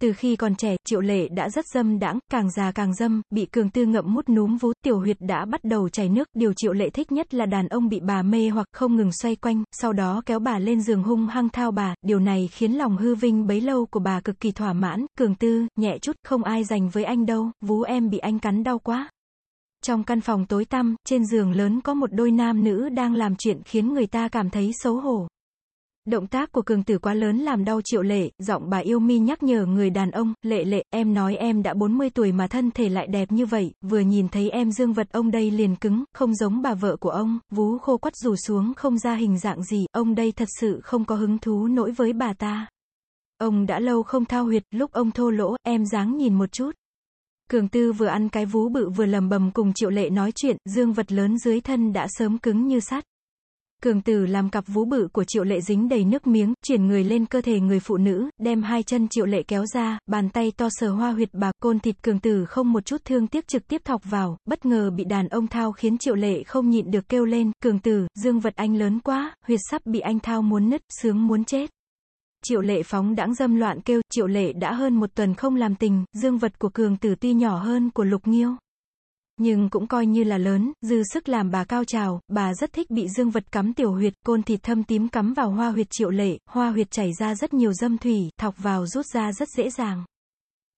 Từ khi còn trẻ, triệu lệ đã rất dâm đãng, càng già càng dâm, bị cường tư ngậm mút núm vú, tiểu huyệt đã bắt đầu chảy nước, điều triệu lệ thích nhất là đàn ông bị bà mê hoặc không ngừng xoay quanh, sau đó kéo bà lên giường hung hăng thao bà, điều này khiến lòng hư vinh bấy lâu của bà cực kỳ thỏa mãn, cường tư, nhẹ chút, không ai dành với anh đâu, vú em bị anh cắn đau quá. Trong căn phòng tối tăm, trên giường lớn có một đôi nam nữ đang làm chuyện khiến người ta cảm thấy xấu hổ. Động tác của cường tử quá lớn làm đau triệu lệ, giọng bà yêu mi nhắc nhở người đàn ông, lệ lệ, em nói em đã 40 tuổi mà thân thể lại đẹp như vậy, vừa nhìn thấy em dương vật ông đây liền cứng, không giống bà vợ của ông, vú khô quắt rủ xuống không ra hình dạng gì, ông đây thật sự không có hứng thú nỗi với bà ta. Ông đã lâu không thao huyệt, lúc ông thô lỗ, em dáng nhìn một chút. Cường tư vừa ăn cái vú bự vừa lầm bầm cùng triệu lệ nói chuyện, dương vật lớn dưới thân đã sớm cứng như sắt. Cường tử làm cặp vú bự của triệu lệ dính đầy nước miếng, chuyển người lên cơ thể người phụ nữ, đem hai chân triệu lệ kéo ra, bàn tay to sờ hoa huyệt bạc, côn thịt cường tử không một chút thương tiếc trực tiếp thọc vào, bất ngờ bị đàn ông thao khiến triệu lệ không nhịn được kêu lên, cường tử, dương vật anh lớn quá, huyệt sắp bị anh thao muốn nứt, sướng muốn chết. Triệu lệ phóng đãng dâm loạn kêu, triệu lệ đã hơn một tuần không làm tình, dương vật của cường tử tuy nhỏ hơn của lục nghiêu. Nhưng cũng coi như là lớn, dư sức làm bà cao trào, bà rất thích bị dương vật cắm tiểu huyệt, côn thịt thâm tím cắm vào hoa huyệt triệu lệ, hoa huyệt chảy ra rất nhiều dâm thủy, thọc vào rút ra rất dễ dàng.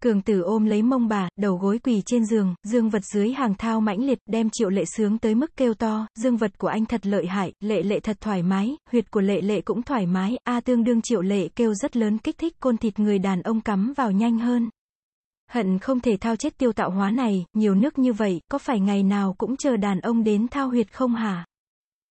Cường tử ôm lấy mông bà, đầu gối quỳ trên giường, dương vật dưới hàng thao mãnh liệt, đem triệu lệ sướng tới mức kêu to, dương vật của anh thật lợi hại, lệ lệ thật thoải mái, huyệt của lệ lệ cũng thoải mái, a tương đương triệu lệ kêu rất lớn kích thích côn thịt người đàn ông cắm vào nhanh hơn. Hận không thể thao chết tiêu tạo hóa này, nhiều nước như vậy, có phải ngày nào cũng chờ đàn ông đến thao huyệt không hả?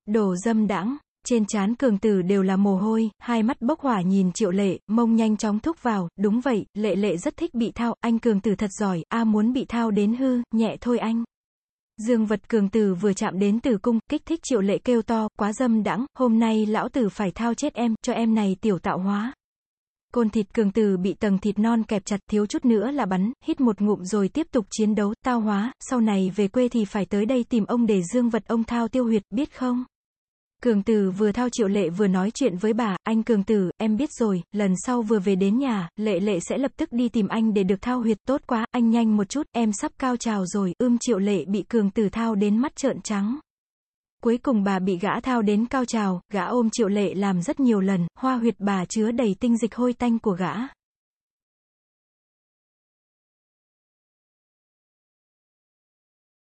Đồ dâm đãng trên trán cường tử đều là mồ hôi, hai mắt bốc hỏa nhìn triệu lệ, mông nhanh chóng thúc vào, đúng vậy, lệ lệ rất thích bị thao, anh cường tử thật giỏi, a muốn bị thao đến hư, nhẹ thôi anh. Dương vật cường tử vừa chạm đến tử cung, kích thích triệu lệ kêu to, quá dâm đãng hôm nay lão tử phải thao chết em, cho em này tiểu tạo hóa. Côn thịt cường tử bị tầng thịt non kẹp chặt thiếu chút nữa là bắn, hít một ngụm rồi tiếp tục chiến đấu, tao hóa, sau này về quê thì phải tới đây tìm ông để dương vật ông thao tiêu huyệt, biết không? Cường tử vừa thao triệu lệ vừa nói chuyện với bà, anh cường tử, em biết rồi, lần sau vừa về đến nhà, lệ lệ sẽ lập tức đi tìm anh để được thao huyệt, tốt quá, anh nhanh một chút, em sắp cao trào rồi, ưm triệu lệ bị cường tử thao đến mắt trợn trắng. Cuối cùng bà bị gã thao đến cao trào, gã ôm triệu lệ làm rất nhiều lần, hoa huyệt bà chứa đầy tinh dịch hôi tanh của gã.